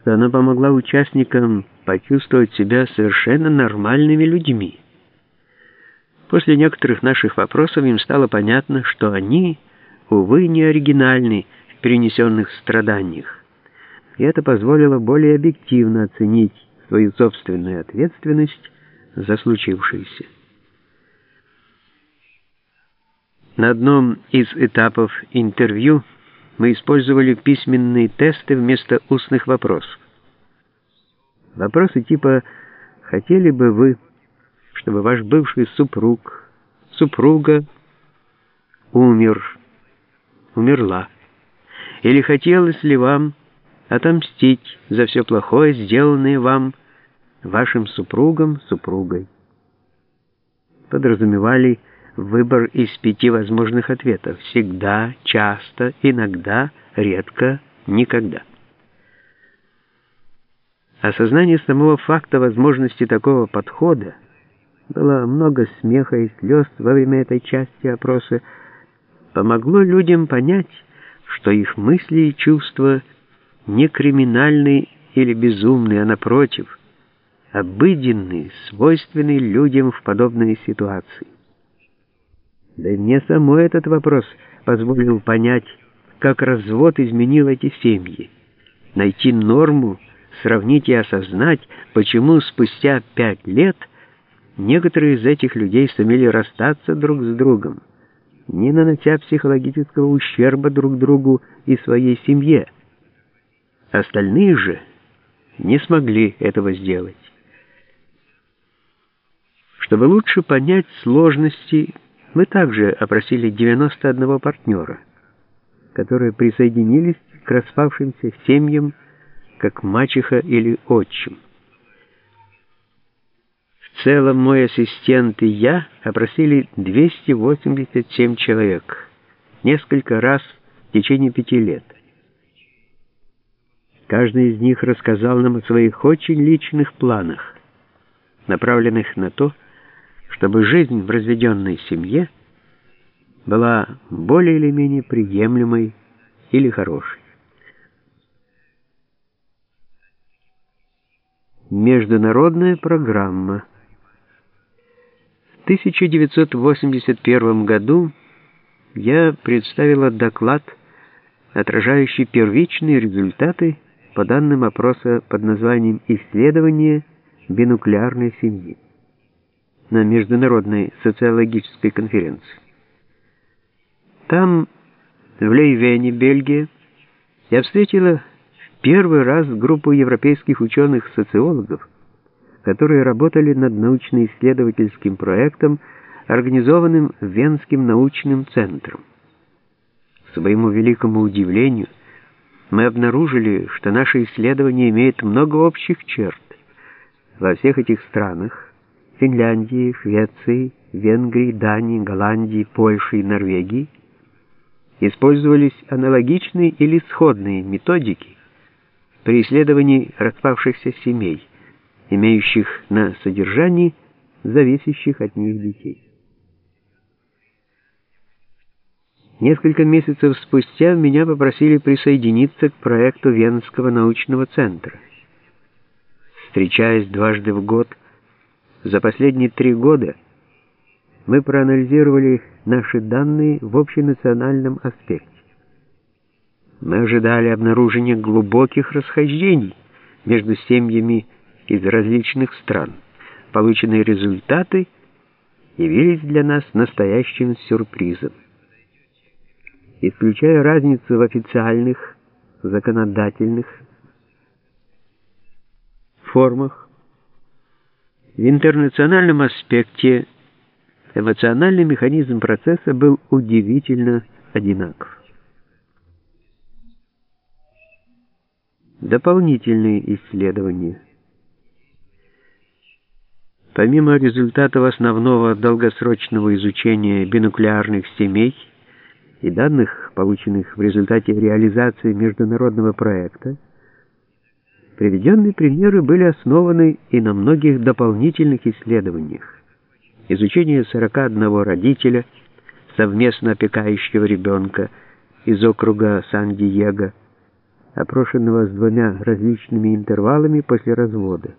что она помогла участникам почувствовать себя совершенно нормальными людьми. После некоторых наших вопросов им стало понятно, что они, увы, не оригинальны в перенесенных страданиях, и это позволило более объективно оценить свою собственную ответственность за случившееся. На одном из этапов интервью мы использовали письменные тесты вместо устных вопросов. Вопросы типа «Хотели бы вы, чтобы ваш бывший супруг, супруга умер, умерла? Или хотелось ли вам отомстить за все плохое, сделанное вам вашим супругом, супругой?» Подразумевали выбор из пяти возможных ответов. Всегда, часто, иногда, редко, никогда. Осознание самого факта возможности такого подхода было много смеха и слез во время этой части опроса, помогло людям понять, что их мысли и чувства не криминальны или безумны, а напротив, обыденны, свойственны людям в подобной ситуации. Да и мне самой этот вопрос позволил понять, как развод изменил эти семьи. Найти норму, сравнить и осознать, почему спустя пять лет некоторые из этих людей сумели расстаться друг с другом, не нанося психологического ущерба друг другу и своей семье. Остальные же не смогли этого сделать. Чтобы лучше понять сложности мы также опросили 91 партнера, которые присоединились к распавшимся семьям, как мачеха или отчим. В целом мой ассистент и я опросили 287 человек, несколько раз в течение пяти лет. Каждый из них рассказал нам о своих очень личных планах, направленных на то, чтобы жизнь в разведенной семье была более или менее приемлемой или хорошей. Международная программа. В 1981 году я представила доклад, отражающий первичные результаты по данным опроса под названием «Исследование бинуклеарной семьи» на Международной социологической конференции. Там, в Лейвене, Бельгия, я встретила первый раз группу европейских ученых-социологов, которые работали над научно-исследовательским проектом, организованным Венским научным центром. К своему великому удивлению, мы обнаружили, что наше исследование имеет много общих черт. Во всех этих странах Финляндии, Швеции, Венгрии, Дании, Голландии, Польши и Норвегии использовались аналогичные или сходные методики при исследовании распавшихся семей, имеющих на содержании зависящих от них детей. Несколько месяцев спустя меня попросили присоединиться к проекту Венского научного центра. Встречаясь дважды в год за последние три года мы проанализировали наши данные в общенациональном аспекте. Мы ожидали обнаружения глубоких расхождений между семьями из различных стран. Полученные результаты явились для нас настоящим сюрпризом. Исключая разницу в официальных, законодательных формах, в интернациональном аспекте эмоциональный механизм процесса был удивительно одинаков. Дополнительные исследования. Помимо результатов основного долгосрочного изучения бинуклеарных семей и данных, полученных в результате реализации международного проекта, Приведенные примеры были основаны и на многих дополнительных исследованиях. Изучение 41 родителя, совместно опекающего ребенка из округа Сан-Диего, опрошенного с двумя различными интервалами после развода.